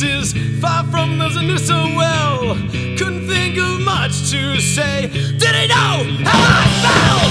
places far from those I knew so well. Couldn't think of much to say. Did he know how I felt?